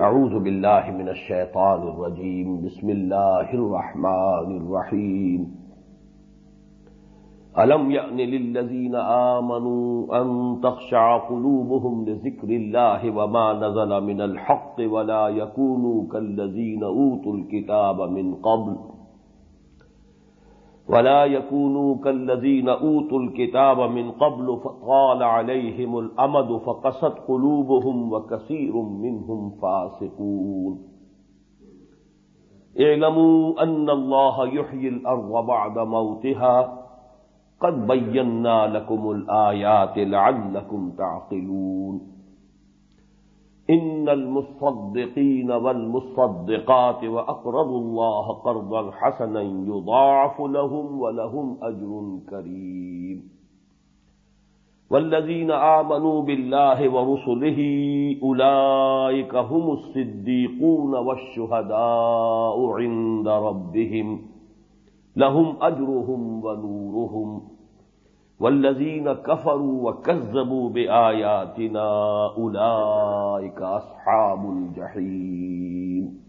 اعوذ باللہ من الشیطان الرجیم بسم اللہ الرحمن الرحیم الم یأن للذین آمنوا ان تخشع قلوبهم لذکر اللہ وما نزل من الحق ولا یکونوا کالذین اوتوا الكتاب من قبل ولا يكونوا كالذين اوتوا الكتاب من قبل فطال عليهم الامد فقست قلوبهم وكثير منهم فاسقون. اعلموا ان الله يحيي الارض بعد موتها. قد بينا لكم الايات لعلكم تعقلون. ان المصدقين والمصدقات واقرضوا الله قرضا حسنا يضاعف لهم ولهم اجر كريم. والذين آمنوا بالله ورسله أولئك هم الصديقون والشهداء عند ربهم. لهم أجرهم ونورهم. والذين كفروا وكذبوا بآياتنا أولئك أصحاب الجحيم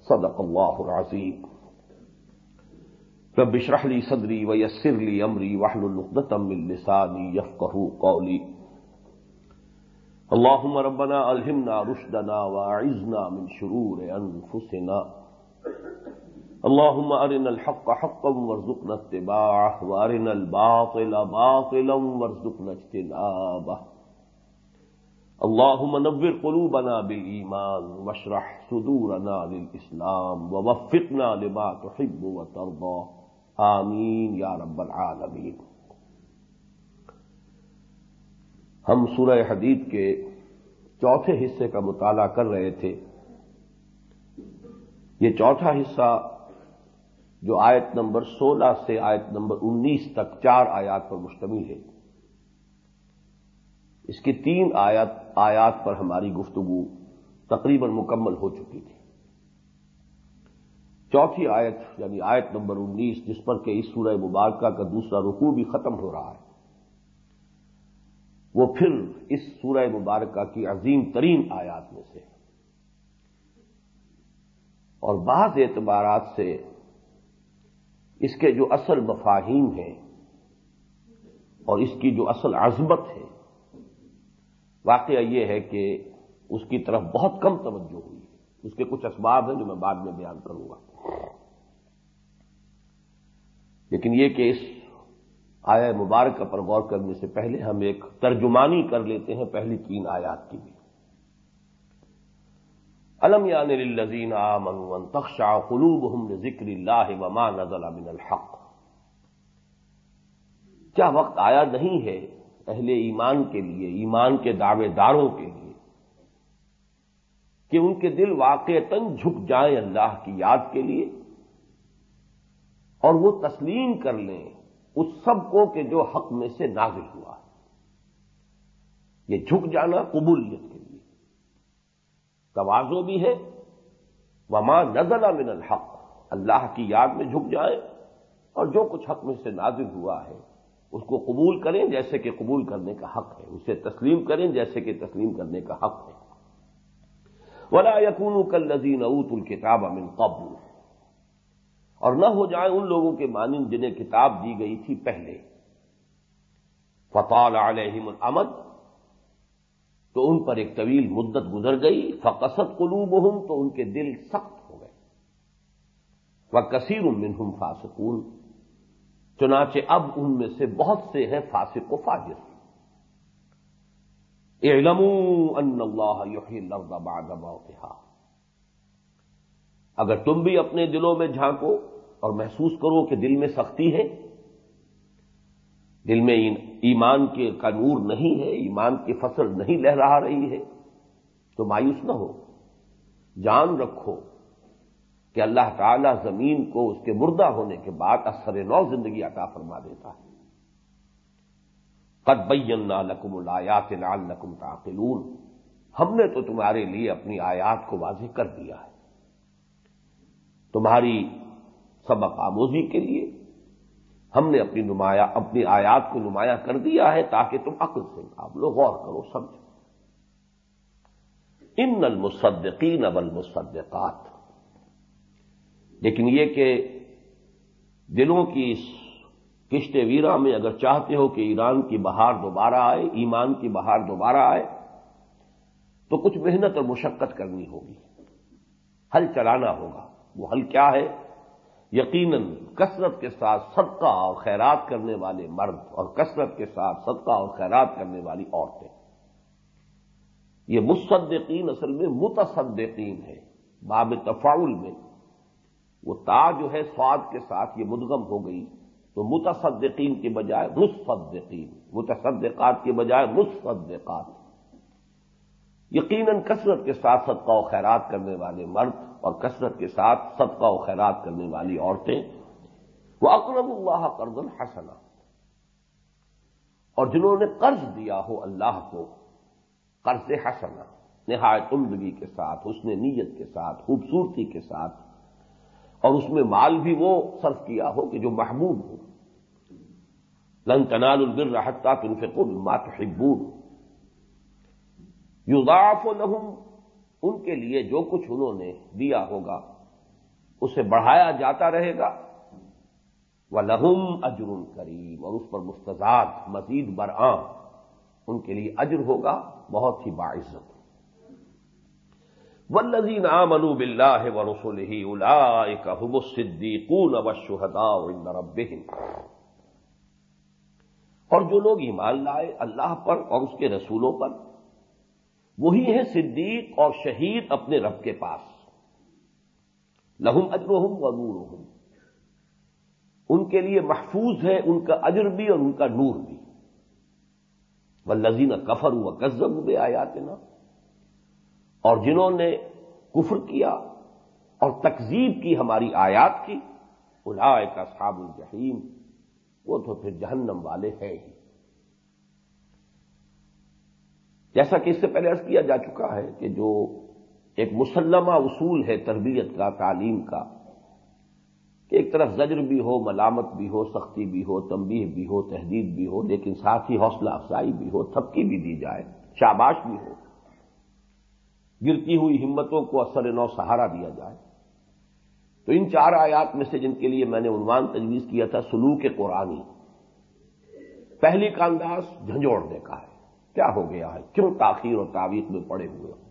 صدق الله العظيم رب اشرح لي صدري ويسر لي أمري واحلل عقدة من لساني يفقهوا قولي اللهم ربنا ألهمنا رشدنا وأعذنا من شرور أنفسنا اللهم أرنا الحق حقا وارزقنا اتباعه، وأرنا الباطل باطلا وارزقنا اجتنابه. اللهم نور قلوبنا بالإيمان واشرح صدورنا للإسلام ووفقنا لما تحب وترضى. آمين يا رب العالمين. ہم سورہ حدید کے چوتھے حصے کا مطالعہ کر رہے تھے۔ یہ چوتھا حصہ جو آیت نمبر سولہ سے آیت نمبر انیس تک چار آیات پر مشتمل ہے۔ اس کی تین آیات آیات پر ہماری گفتگو تقریباً مکمل ہو چکی تھی۔ چوتھی آیت یعنی آیت نمبر انیس، جس پر کہ اس سورہ مبارکہ کا دوسرا رکوع بھی ختم ہو رہا ہے۔ وہ پھر اس سورہ مبارکہ کی عظیم ترین آیات میں سے اور بعض اعتبارات سے اس کے جو اصل مفاہیم ہیں اور اس کی جو اصل عظمت ہے، واقعہ یہ ہے کہ اس کی طرف بہت کم توجہ ہوئی ہے۔ اس کے کچھ اسباب ہیں جو میں بعد میں بیان کروں گا۔ لیکن یہ کہ اس آیا مبارکہ پر غور کرنے سے پہلے ہم ایک ترجمانی کر لیتے ہیں پہلی تین آیات کی بھی۔ الم یان للذین آمنوا ان تخشع قلوبهم لذکر اللہ وما نزل من الحق. کیا وقت آیا نہیں ہے اہل ایمان کے لیے، ایمان کے دعوے داروں کے لیے کہ ان کے دل واقع تن جھک جائیں اللہ کی یاد کے لیے؟ اور وہ تسلیم کر لیں اس سب کو کہ جو حق میں سے نازل ہوا ہے۔ یہ جھک جانا قبولیت توازو بھی ہے۔ وما نزل من الحق۔ اللہ کی یاد میں جھک جائیں اور جو کچھ حق میں سے نازل ہوا ہے، اس کو قبول کریں جیسے کہ قبول کرنے کا حق ہے۔ اسے تسلیم کریں جیسے کہ تسلیم کرنے کا حق ہے۔ ولا یقون کل نذین اوت الکتاب امن قبل۔ اور نہ ہو جائیں ان لوگوں کے مانند جنہیں کتاب دی گئی تھی پہلے۔ فطال علیہم الامد تو ان پر ایک طویل مدت گزر گئی، فقصت قلوب تو ان کے دل سخت ہو گئے۔ وہ کثیر منہم فاسقون، چنانچہ اب ان میں سے بہت سے ہیں فاسق و فاجر۔ ان اللہ الارض بعد موتها اگر تم بھی اپنے دلوں میں جھانکو اور محسوس کرو کہ دل میں سختی ہے دل میں ایمان کے کا نور نہیں ہے، ایمان کی فصل نہیں لہرا رہی ہے، تو مایوس نہ ہو۔ جان رکھو کہ اللہ تعالی زمین کو اس کے مردہ ہونے کے بعد اثر نو زندگی عطا فرما دیتا ہے۔ قد بینا لکم الایات لعلکم تعقلون۔ ہم نے تو تمہارے لیے اپنی آیات کو واضح کر دیا ہے۔ تمہاری سبق آموزی کے لیے ہم نے اپنی نمایاں اپنی آیات کو نمایاں کر دیا ہے تاکہ تم عقل سے آپ لوگ غور کرو، سمجھو۔ ان المصدقین اب لیکن یہ کہ دلوں کی اس کشت ویرا میں اگر چاہتے ہو کہ ایران کی بہار دوبارہ آئے، ایمان کی بہار دوبارہ آئے، تو کچھ محنت اور مشقت کرنی ہوگی۔ حل چلانا ہوگا۔ وہ حل کیا ہے؟ یقیناً کثرت کے ساتھ صدقہ اور خیرات کرنے والے مرد اور کثرت کے ساتھ صدقہ اور خیرات کرنے والی عورتیں۔ یہ مصدقین اصل میں متصدقین ہے باب تفاول میں۔ وہ تا جو ہے سواد کے ساتھ یہ مدغم ہو گئی، تو متصدقین کے بجائے مصدقین، متصدقات کے بجائے مصدقات۔ یقیناً کثرت کے ساتھ صدقہ و خیرات کرنے والے مرد اور کثرت کے ساتھ صدقہ و خیرات کرنے والی عورتیں وہ اقرب اللہ قرض الحسنا اور جنہوں نے قرض دیا ہو اللہ کو، قرض حسنا نہایت عمدگی کے ساتھ اس نے نیت کے ساتھ، خوبصورتی کے ساتھ، اور اس میں مال بھی وہ صرف کیا ہو کہ جو محبوب ہو۔ لن تنال البر حتى تنفقوا مما تحبون۔ یضاعف لهم ان کے لیے جو کچھ انہوں نے دیا ہوگا، اسے بڑھایا جاتا رہے گا۔ وہ لہم اجر کریم اور اس پر مستضاد مزید برآں ان کے لیے اجر ہوگا، بہت ہی باعزت۔ ولزین آمنوا باللہ ورسلہ اولئک هم الصدیقون والشهداء عند ربهم۔ اور جو لوگ ایمان لائے اللہ پر اور اس کے رسولوں پر وہی ہیں صدیق اور شہید اپنے رب کے پاس۔ لہم اجرہم و نورہم۔ ان کے لیے محفوظ ہے ان کا اجر بھی اور ان کا نور بھی۔ وہ لذین کفر ہوا کزب بے آیات نا اور جنہوں نے کفر کیا اور تکزیب کی ہماری آیات کی الائے کا صاب الجحیم۔ وہ تو پھر جہنم والے ہیں ہی۔ جیسا کہ اس سے پہلے عرض کیا جا چکا ہے کہ جو ایک مسلمہ اصول ہے تربیت کا، تعلیم کا، کہ ایک طرف زجر بھی ہو، ملامت بھی ہو، سختی بھی ہو، تنبیہ بھی ہو تحدید بھی ہو، لیکن ساتھ ہی حوصلہ افزائی بھی ہو، تھپکی بھی دی جائے، شاباش بھی ہو، گرتی ہوئی ہمتوں کو اثر نو سہارا دیا جائے۔ تو ان چار آیات میں سے جن کے لیے میں نے عنوان تجویز کیا تھا، سلوک قرآنی۔ پہلی کا انداز جھنجھوڑنے کا ہے۔ کیا ہو گیا ہے؟ کیوں تاخیر اور تعویق میں پڑے ہوئے ہو؟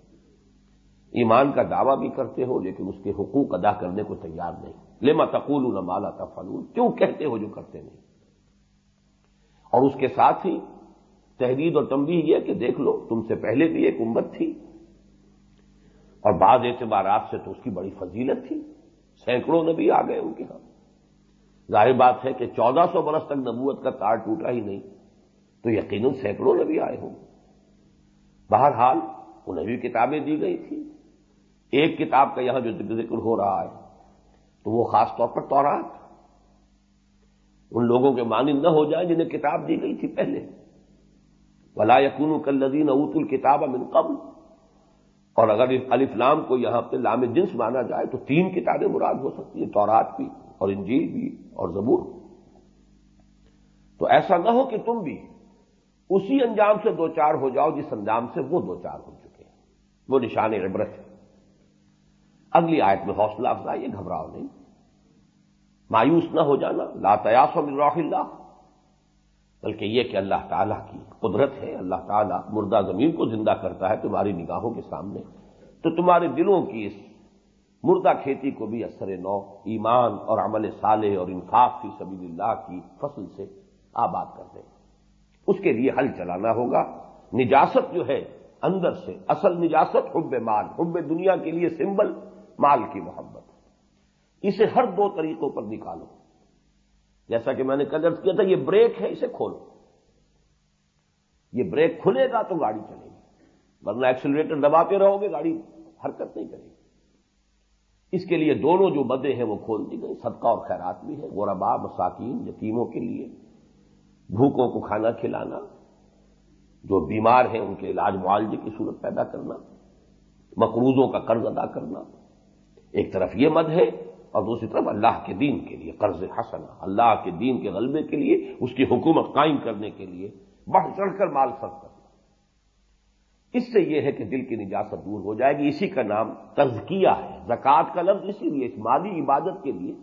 ایمان کا دعویٰ بھی کرتے ہو لیکن اس کے حقوق ادا کرنے کو تیار نہیں۔ لما تقول نہ مالا تفلون کیوں کہتے ہو جو کرتے نہیں؟ اور اس کے ساتھ ہی تحریر اور تمبی یہ کہ دیکھ لو، تم سے پہلے بھی ایک امت تھی اور بعض اعتبارات سے تو اس کی بڑی فضیلت تھی۔ سینکڑوں نبی آ گئے ان کے ہاں۔ ظاہر بات ہے کہ چودہ سو برس تک نبوت کا تار ٹوٹا ہی نہیں۔ تو یقیناً سینکڑوں نبی آئے ہوں۔ بہرحال انہیں بھی کتابیں دی گئی تھی ایک کتاب کا یہاں جو ذکر ہو رہا ہے، تو وہ خاص طور پر تورات۔ ان لوگوں کے مانند نہ ہو جائیں جنہیں کتاب دی گئی تھی پہلے۔ ولا یقون کلین اوت الکتاب امن قبل۔ اور اگر الفلام کو یہاں پہ لام جنس مانا جائے، تو تین کتابیں مراد ہو سکتی ہیں، تورات بھی اور انجیل بھی اور زبور۔ تو ایسا نہ ہو کہ تم بھی اسی انجام سے دو چار ہو جاؤ، جس انجام سے وہ دو چار ہو چکے ہیں۔ وہ نشان عبرت ہے۔ اگلی آیت میں حوصلہ افزائی گھبراؤ نہیں۔ مایوس نہ ہو جانا۔ لا تیاس و اللہ۔ بلکہ یہ کہ اللہ تعالیٰ کی قدرت ہے۔ اللہ تعالیٰ مردہ زمین کو زندہ کرتا ہے تمہاری نگاہوں کے سامنے۔ تو تمہارے دلوں کی اس مردہ کھیتی کو بھی اثر نو، ایمان اور عمل صالح اور انفاق کی سبیل اللہ کی فصل سے آباد کر دیں اس کے لیے حل چلانا ہوگا۔ نجاست جو ہے، اندر سے اصل نجاست حب مال، حب دنیا کے لیے سمبل مال کی محبت۔ اسے ہر دو طریقوں پر نکالو۔ جیسا کہ میں نے قدر کیا تھا، یہ بریک ہے، اسے کھولو۔ یہ بریک کھلے گا تو گاڑی چلے گی۔ ورنہ ایکسلریٹر دباتے رہو گے، گاڑی حرکت نہیں کرے گی۔ اس کے لیے دونوں جو مدیں ہیں، وہ کھول دی گئی۔ صدقہ اور خیرات بھی ہے غوربا مساکین، یتیموں کے لیے بھوکوں کو کھانا کھلانا، جو بیمار ہیں ان کے علاج معالجے کی صورت پیدا کرنا، مقروضوں کا قرض ادا کرنا۔ ایک طرف یہ مد ہے اور دوسری طرف اللہ کے دین کے لیے قرض حسنا اللہ کے دین کے غلبے کے لیے، اس کی حکومت قائم کرنے کے لیے بڑھ چڑھ کر مال خرچ کرنا۔ اس سے یہ ہے کہ دل کی نجاست دور ہو جائے گی، اسی کا نام تزکیہ ہے۔ زکوٰۃ کا لفظ اسی لیے، اس مالی عبادت کے لیے،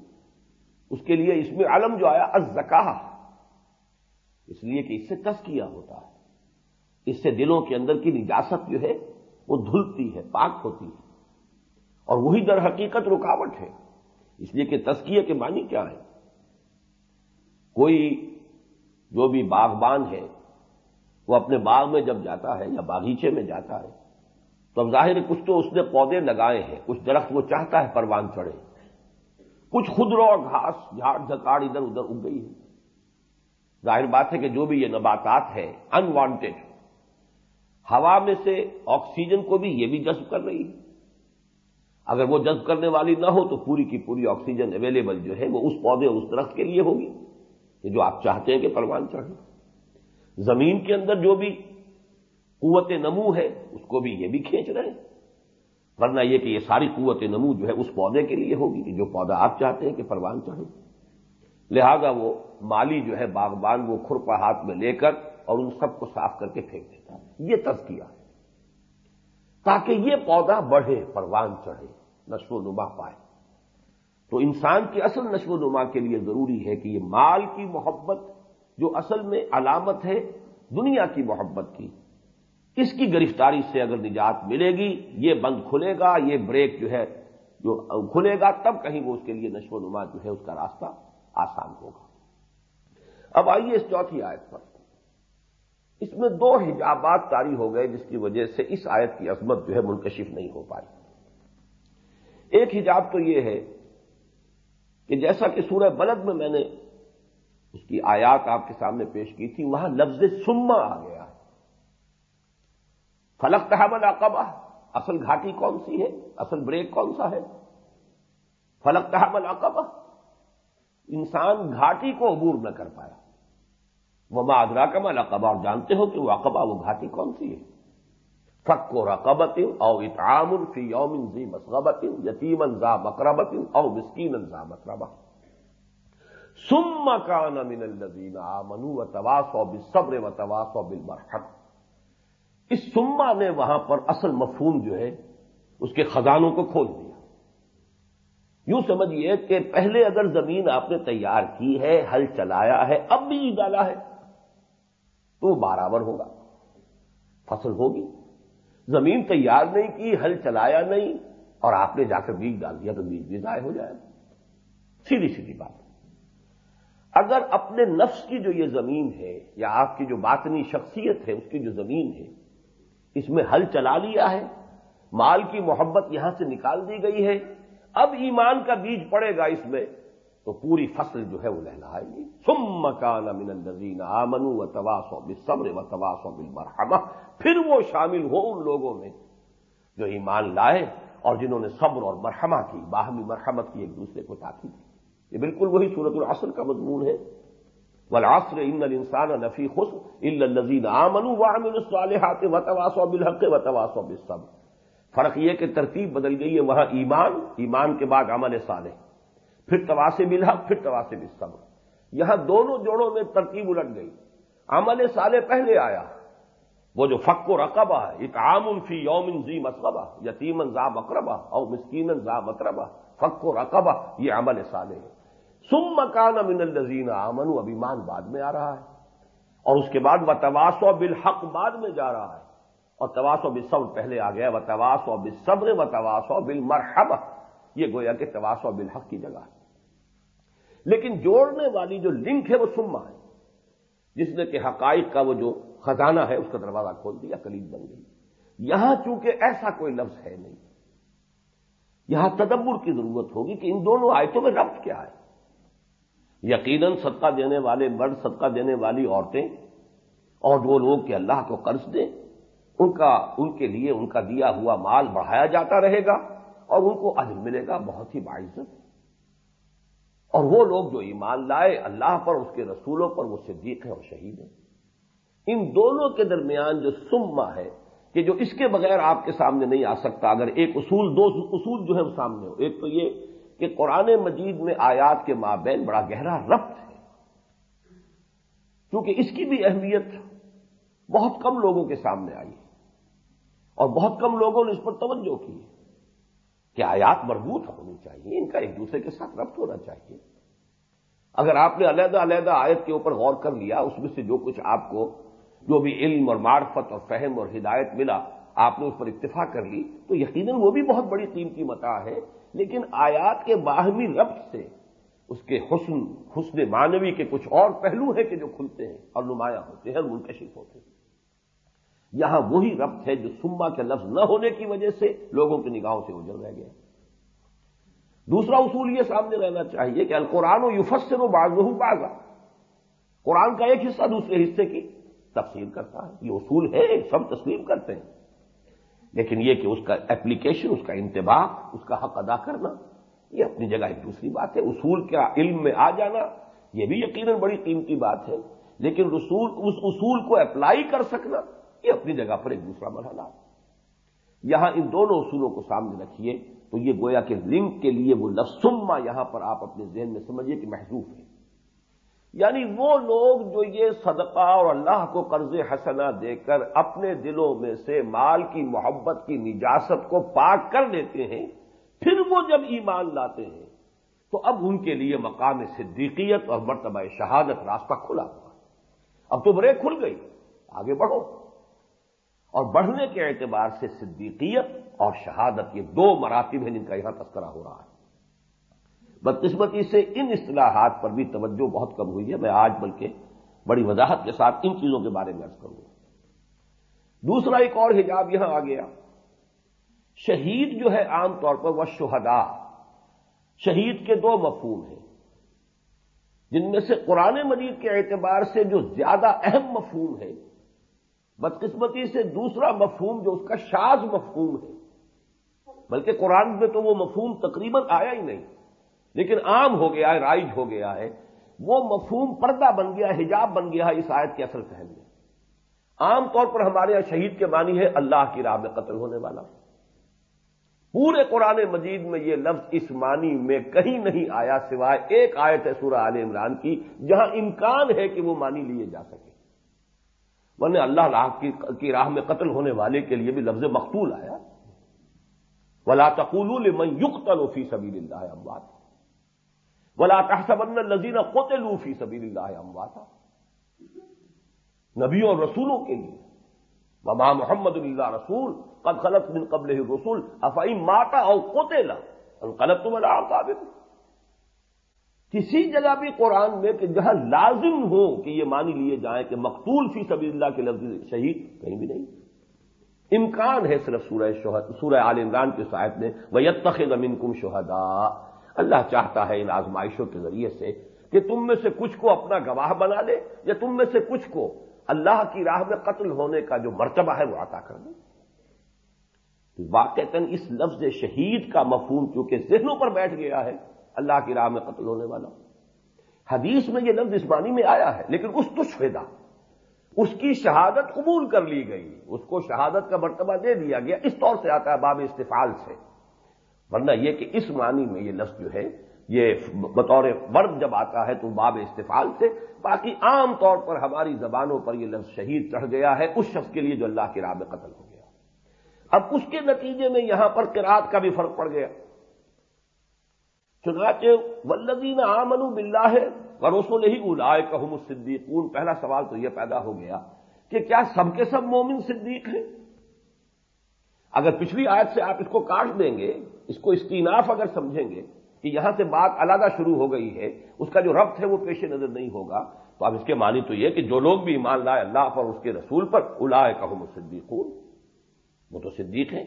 اس کے لیے اس میں علم جو آیا ازکا اس لیے کہ اس سے تزکیہ ہوتا ہے؟ اس سے دلوں کے اندر کی نجاست جو ہے، وہ دھلتی ہے، پاک ہوتی ہے۔ اور وہی در حقیقت رکاوٹ ہے۔ اس لیے کہ تسکیے کے معنی کیا ہے کوئی جو بھی باغبان ہے، وہ اپنے باغ میں جب جاتا ہے یا باغیچے میں جاتا ہے، تو اب ظاہر ہے کچھ تو اس نے پودے لگائے ہیں، کچھ درخت وہ چاہتا ہے پروان چڑھے۔ کچھ خدرو اور گھاس، جھاڑ جھکاڑ ادھر ادھر اگ گئی ہے۔ ظاہر بات ہے کہ جو بھی یہ نباتات ہے انوانٹیڈ ہوا میں سے آکسیجن کو بھی یہ بھی جذب کر رہی ہے۔ اگر وہ جذب کرنے والی نہ ہو تو پوری کی پوری آکسیجن اویلیبل جو ہے وہ اس پودے اس درخت کے لیے ہوگی۔ کہ جو آپ چاہتے ہیں کہ پروان چڑھے۔ زمین کے اندر جو بھی قوت نمو ہے، اس کو بھی یہ بھی کھینچ رہے ہیں۔ ورنہ یہ کہ یہ ساری قوت نمو جو ہے اس پودے کے لیے ہوگی کہ جو پودا آپ چاہتے ہیں کہ پروان چڑھے لہذا وہ مالی جو ہے باغبان وہ کھرپا ہاتھ میں لے کر اور ان سب کو صاف کر کے پھینک دیتا ہے۔ یہ تزکیہ ہے۔ تاکہ یہ پودا بڑھے، پروان چڑھے، نشو و نما پائے۔ تو انسان کی اصل نشو و نما کے لیے ضروری ہے کہ یہ مال کی محبت جو اصل میں علامت ہے، دنیا کی محبت کی، اس کی گرفتاری سے اگر نجات ملے گی، یہ بند کھلے گا، یہ بریک جو ہے، جو کھلے گا، تب کہیں وہ اس کے لیے نشو و نما جو ہے، اس کا راستہ آسان ہوگا۔ اب آئیے اس چوتھی آیت پر۔ اس میں دو حجابات تاری ہو گئے جس کی وجہ سے اس آیت کی عظمت جو ہے منکشف نہیں ہو پائی۔ ایک حجاب تو یہ ہے کہ جیسا کہ سورہ بلد میں میں نے اس کی آیات آپ کے سامنے پیش کی تھی، وہاں لفظ سما آ گیا۔ ہے فلک تحمل عقبہ اصل گھاٹی کون سی ہے؟ اصل بریک کون سا ہے؟ فلک تحمل عقبہ انسان گھاٹی کو عبور نہ کر پایا۔ وہ مادرا کمل عقبہ اور جانتے ہو کہ وہ عقبہ، وہ گھاٹی کون سی ہے؟ فک و رقبت او اطعام فی یوم زی مسغبت یتیم انزا مقربت او مسکین انزا مقربہ سم کان من الزین آمنو و تواس و بالمرحم اس سما نے وہاں پر اصل مفہوم جو ہے، اس کے خزانوں کو کھول دیا۔ یوں سمجھیے کہ پہلے اگر زمین آپ نے تیار کی ہے ہل چلایا ہے، اب بھی ڈالا ہے، تو برابر ہوگا۔ فصل ہوگی۔ زمین تیار نہیں کی ہل چلایا نہیں، اور آپ نے جا کر بیج ڈال دیا تو بیج بھی ضائع ہو جائے۔ گا سیدھی سیدھی بات۔ اگر اپنے نفس کی جو یہ زمین ہے، یا آپ کی جو باطنی شخصیت ہے، اس کی جو زمین ہے، اس میں ہل چلا لیا ہے، مال کی محبت یہاں سے نکال دی گئی ہے اب ایمان کا بیج پڑے گا اس میں، تو پوری فصل جو ہے وہ لہلائے گی سم مکان امن الزین آمن و تواسو بصبر و تواسو بالمرحمہ۔ پھر وہ شامل ہو ان لوگوں میں جو ایمان لائے اور جنہوں نے صبر اور مرحمہ کی، باہمی مرحمت کی ایک دوسرے کو تاکی دی یہ بالکل وہی صورت العصر کا مضمون ہے۔ والعصر ان الانسان نفی خسر الا الذین آمنوا وعملوا الصالحات وتواصوا بالحق وتواصوا بالصبر۔ فرق یہ کہ ترتیب بدل گئی ہے وہاں ایمان ایمان کے بعد عمل صالح۔ پھر تواسب الحق، پھر تواسب الصبر۔ یہاں دونوں جوڑوں میں ترتیب الٹ گئی۔ عمل سالے پہلے آیا۔ وہ جو فق و رقبہ ہے، ایک عام الفی یوم زی مسقبہ یتیمن زا مقربہ اور مسکین زا مطربہ۔ فق و رقبہ، یہ عمل سالے ہے۔ سم مکان امن الزین امن اب ایمان بعد میں آ رہا ہے۔ اور اس کے بعد وہ تواس و بالحق بعد میں جا رہا ہے۔ اور تواس و بصبر پہلے آ گیا وہ تواس و بصبر و تواس و بالمرحبہ۔ یہ گویا کہ تواس و بالحق کی جگہ ہے۔ لیکن جوڑنے والی جو لنک ہے وہ سما ہے۔ جس نے کہ حقائق کا وہ جو خزانہ ہے، اس کا دروازہ کھول دیا کلید بن گئی۔ یہاں چونکہ ایسا کوئی لفظ ہے نہیں، یہاں تدبر کی ضرورت ہوگی کہ ان دونوں آیتوں میں ربط کیا ہے۔ یقیناً صدقہ دینے والے مرد، صدقہ دینے والی عورتیں اور جو لوگ کہ اللہ کو قرض دیں۔ ان کا، ان کے لیے، ان کا دیا ہوا مال بڑھایا جاتا رہے گا اور ان کو اجر ملے گا بہت ہی باعزت۔ اور وہ لوگ جو ایمان لائے، اللہ پر، اس کے رسولوں پر، وہ صدیق ہیں اور شہید ہیں۔ ان دونوں کے درمیان جو سما ہے، کہ جو اس کے بغیر آپ کے سامنے نہیں آ سکتا، اگر ایک اصول، دو اصول جو ہے وہ سامنے ہو ایک تو یہ کہ قرآن مجید میں آیات کے مابین بڑا گہرا ربط ہے۔ کیونکہ اس کی بھی اہمیت بہت کم لوگوں کے سامنے آئی۔ ہے اور بہت کم لوگوں نے اس پر توجہ کی ہے کہ آیات مربوط ہونی چاہیے، ان کا ایک دوسرے کے ساتھ ربط ہونا چاہیے۔ اگر آپ نے علیحدہ علیحدہ آیت کے اوپر غور کر لیا، اس میں سے جو کچھ آپ کو جو بھی علم اور معرفت اور فہم اور ہدایت ملا، آپ نے اس پر اتفاق کر لی، تو یقیناً وہ بھی بہت بڑی قیمتی متا ہے۔ لیکن آیات کے باہمی ربط سے اس کے حسن حسن مانوی کے کچھ اور پہلو ہیں کہ جو کھلتے ہیں اور نمایاں ہوتے ہیں اور منکشف ہوتے ہیں۔ یہاں وہی ربط ہے جو سما کے لفظ نہ ہونے کی وجہ سے لوگوں کی نگاہوں سے اجڑ رہ گیا۔ دوسرا اصول یہ سامنے رہنا چاہیے کہ القرآن و یوفسر و باز بازا قرآن کا ایک حصہ دوسرے حصے کی تفصیل کرتا ہے۔ یہ اصول ہے، سب تسلیم کرتے ہیں۔ لیکن یہ کہ اس کا اپلیکیشن، اس کا انتباہ، اس کا حق ادا کرنا، یہ اپنی جگہ ایک دوسری بات ہے۔ اصول کا علم میں آ جانا، یہ بھی یقیناً بڑی قیمتی بات ہے۔ لیکن رسول، اس اصول کو اپلائی کر سکنا یہ اپنی جگہ پر ایک دوسرا مرحلہ۔ ہے یہاں ان دونوں اصولوں کو سامنے رکھیے تو یہ گویا کہ لنک کے لیے وہ لفسما یہاں پر آپ اپنے ذہن میں سمجھیے کہ محضوف ہے یعنی وہ لوگ جو یہ صدقہ اور اللہ کو قرض حسنہ دے کر اپنے دلوں میں سے مال کی محبت کی نجاست کو پاک کر دیتے ہیں، پھر وہ جب ایمان لاتے ہیں، تو اب ان کے لیے مقام صدیقیت اور مرتبہ شہادت راستہ کھلا ہوا۔ اب تو بریک کھل گئی، آگے بڑھو۔ اور بڑھنے کے اعتبار سے صدیقیت اور شہادت یہ دو مراتب ہیں جن کا یہاں تذکرہ ہو رہا ہے۔ بدقسمتی سے ان اصطلاحات پر بھی توجہ بہت کم ہوئی ہے۔ میں آج بلکہ بڑی وضاحت کے ساتھ ان چیزوں کے بارے میں ارض کروں۔ دوسرا ایک اور حجاب یہاں آ گیا۔ شہید جو ہے عام طور پر وہ شہدا شہید کے دو مفہوم ہیں۔ جن میں سے قرآن مجید کے اعتبار سے جو زیادہ اہم مفہوم ہے بدقسمتی سے دوسرا مفہوم جو اس کا شاز مفہوم ہے۔ بلکہ قرآن میں تو وہ مفہوم تقریباً آیا ہی نہیں، لیکن عام ہو گیا ہے، رائج ہو گیا ہے۔ وہ مفہوم پردہ بن گیا، حجاب بن گیا ہے اس آیت کے اصل فہم میں۔ عام طور پر ہمارے یہاں شہید کے معنی ہے اللہ کی راہ میں قتل ہونے والا۔ پورے قرآن مجید میں یہ لفظ اس معنی میں کہیں نہیں آیا سوائے ایک آیت ہے سورہ عال عمران کی، جہاں امکان ہے کہ وہ معنی لیے جا سکے۔ ورنہ اللہ راہ کی راہ میں قتل ہونے والے کے لیے بھی لفظ مقتول آیا۔ ولا تقول من یقتل فی سبیل اللہ اموات ولا تحسبن الذين قتلوا في سبيل الله امواتا نبیوں اور رسولوں کے لیے۔ وما محمد اللہ رسول، قد خلط من قبل رسول افعی ماتا اور کوتےلا غلط تم اللہ کسی جگہ بھی قرآن میں کہ جہاں لازم ہو کہ یہ مانی لیے جائیں کہ مقتول فی سبیل اللہ کے لفظ شہید کہیں بھی نہیں۔ امکان ہے صرف سورہ سورہ عال عمران کے صاحب میں ویتخ زمین کم شہدا اللہ چاہتا ہے ان آزمائشوں کے ذریعے سے کہ تم میں سے کچھ کو اپنا گواہ بنا لے یا تم میں سے کچھ کو اللہ کی راہ میں قتل ہونے کا جو مرتبہ ہے وہ عطا کر دے۔ واقع اس لفظ شہید کا مفہوم کیونکہ ذہنوں پر بیٹھ گیا ہے اللہ کی راہ میں قتل ہونے والا حدیث میں یہ لفظ اس معنی میں آیا ہے، لیکن اس تشفیدہ اس کی شہادت قبول کر لی گئی۔ اس کو شہادت کا مرتبہ دے دیا گیا۔ اس طور سے آتا ہے باب استفال سے۔ ورنہ یہ کہ اس معنی میں یہ لفظ جو ہے، یہ بطور ورد جب آتا ہے تو باب استفال سے۔ باقی عام طور پر ہماری زبانوں پر یہ لفظ شہید چڑھ گیا ہے، اس شخص کے لیے جو اللہ کی راہ میں قتل ہو گیا۔ اب اس کے نتیجے میں یہاں پر کراط کا بھی فرق پڑ گیا۔ چنانچہ ولدین آمن بلّہ ہے غروسوں ہی اولائے کہم صدیقون پہلا سوال تو یہ پیدا ہو گیا کہ کیا سب کے سب مومن صدیق ہیں؟ اگر پچھلی آیت سے آپ اس کو کاٹ دیں گے، اس کو استیناف اگر سمجھیں گے کہ یہاں سے بات علیحدہ شروع ہو گئی ہے، اس کا جو ربط ہے وہ پیش نظر نہیں ہوگا، تو اب اس کے معنی تو یہ کہ جو لوگ بھی ایمان لائے اللہ پر اس کے رسول پر الا کہوں صدیقون وہ تو صدیق ہیں۔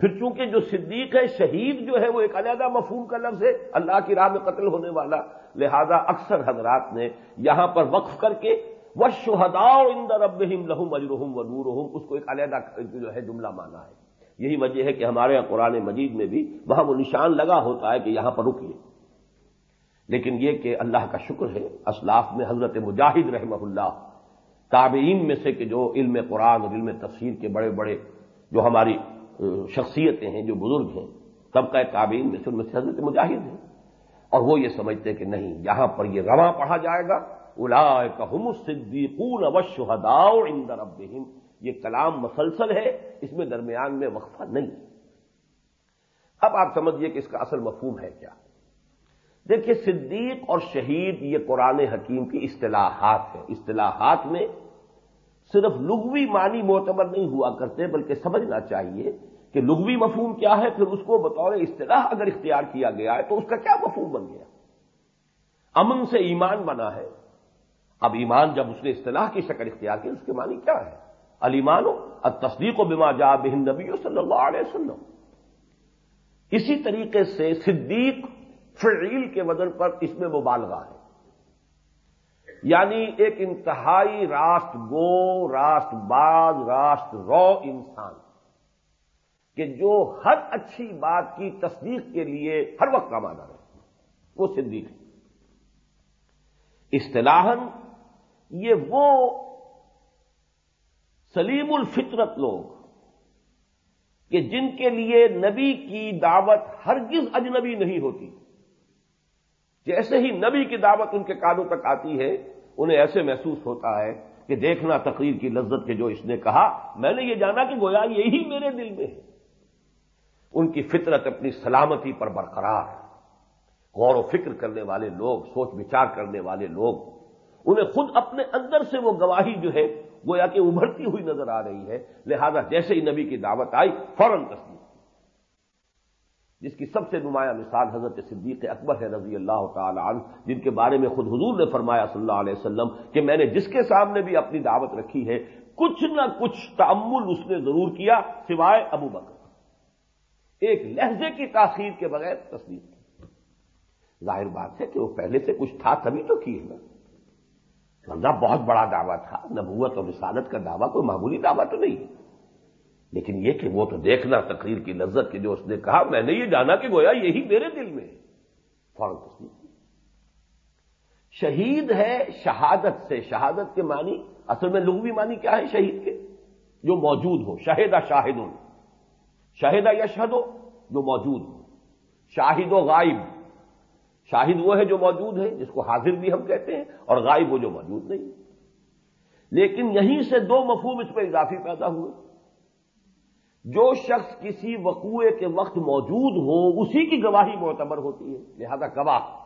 پھر چونکہ جو صدیق ہے، شہید جو ہے، وہ ایک علیحدہ مفہوم کا لفظ ہے، اللہ کی راہ میں قتل ہونے والا۔ لہذا اکثر حضرات نے یہاں پر وقف کر کے وہ شہدا اندر اب لہم اجرحم و نورحم اس کو ایک علیحدہ جو ہے، جملہ مانا ہے۔ یہی وجہ ہے کہ ہمارے یہاں قرآن مجید میں بھی وہاں وہ نشان لگا ہوتا ہے کہ یہاں پر رکیے لیکن یہ کہ اللہ کا شکر ہے، اسلاف میں حضرت مجاہد رحمہ اللہ، تابعین میں سے کہ جو علم قرآن اور علم تفسیر کے بڑے بڑے، جو ہماری شخصیتیں ہیں جو بزرگ ہیں طبقہ تابعین میں سے، ان میں سے حضرت مجاہد ہیں۔ اور وہ یہ سمجھتے کہ نہیں، یہاں پر یہ رواں پڑھا جائے گا الا کہم صدیقون اوشہداؤ اندر ربہم۔ یہ کلام مسلسل ہے، اس میں درمیان میں وقفہ نہیں۔ اب آپ سمجھیے کہ اس کا اصل مفہوم ہے کیا۔ دیکھیے صدیق اور شہید، یہ قرآن حکیم کی اصطلاحات ہیں۔ اصطلاحات میں صرف لغوی معنی معتبر نہیں ہوا کرتے، بلکہ سمجھنا چاہیے کہ لغوی مفہوم کیا ہے، پھر اس کو بطور اصطلاح اگر اختیار کیا گیا ہے تو اس کا کیا مفہوم بن گیا؟ امن سے ایمان بنا ہے۔ اب ایمان جب اس نے اصطلاح کی شکل اختیار کی، اس کے معنی کیا ہے؟ علیمان اب تصدیق و بما جا بہن نبی صلی اللہ علیہ وسلم۔ اسی طریقے سے صدیق فعیل کے وزن پر اس میں مبالغہ ہے۔ یعنی ایک انتہائی راست گو، راست باز، راست رو انسان کہ جو ہر اچھی بات کی تصدیق کے لیے ہر وقت کا مانا رہے وہ صدیق ہے۔ اصطلاحاً یہ وہ سلیم الفطرت لوگ کہ جن کے لیے نبی کی دعوت ہرگز اجنبی نہیں ہوتی۔ جیسے ہی نبی کی دعوت ان کے کانوں تک آتی ہے انہیں ایسے محسوس ہوتا ہے کہ دیکھنا تقریر کی لذت کے جو اس نے کہا، میں نے یہ جانا کہ گویا یہی میرے دل میں ہے۔ ان کی فطرت اپنی سلامتی پر برقرار ہے۔ غور و فکر کرنے والے لوگ، سوچ بچار کرنے والے لوگ، انہیں خود اپنے اندر سے وہ گواہی جو ہے، گویا کہ ابھرتی ہوئی نظر آ رہی ہے۔ لہذا جیسے ہی نبی کی دعوت آئی، فوراً تصدیق جس کی سب سے نمایاں مثال حضرت صدیق اکبر ہے رضی اللہ تعالی عنہ، جن کے بارے میں خود حضور نے فرمایا صلی اللہ علیہ وسلم کہ میں نے جس کے سامنے بھی اپنی دعوت رکھی ہے، کچھ نہ کچھ تعمل اس نے ضرور کیا سوائے ابو بکر۔ ایک لہجے کی تاخیر کے بغیر تصدیق کی۔ ظاہر بات ہے کہ وہ پہلے سے کچھ تھا، تبھی تو کی ہے نا۔ ورنہ بہت بڑا دعویٰ تھا، نبوت اور رسالت کا دعویٰ، کوئی معمولی دعویٰ تو نہیں ہے۔ لیکن یہ کہ وہ تو دیکھنا تقریر کی لذت کی جو اس نے کہا، میں نے یہ جانا کہ گویا یہی میرے دل میں فوراً تصویر شہید ہے شہادت سے۔ شہادت کے معنی، اصل میں لغوی معنی کیا ہے شہید کے؟ جو موجود ہو۔ شہیدہ شاہد شاہدہ یا شہد ہو جو موجود ہو۔ شاہد و غائب۔ شاہد وہ ہے جو موجود ہے، جس کو حاضر بھی ہم کہتے ہیں، اور غائب وہ جو موجود نہیں۔ لیکن یہیں سے دو مفہوم اس پہ اضافی پیدا ہوئے۔ جو شخص کسی وقوع کے وقت موجود ہو، اسی کی گواہی معتبر ہوتی ہے، لہذا گواہ۔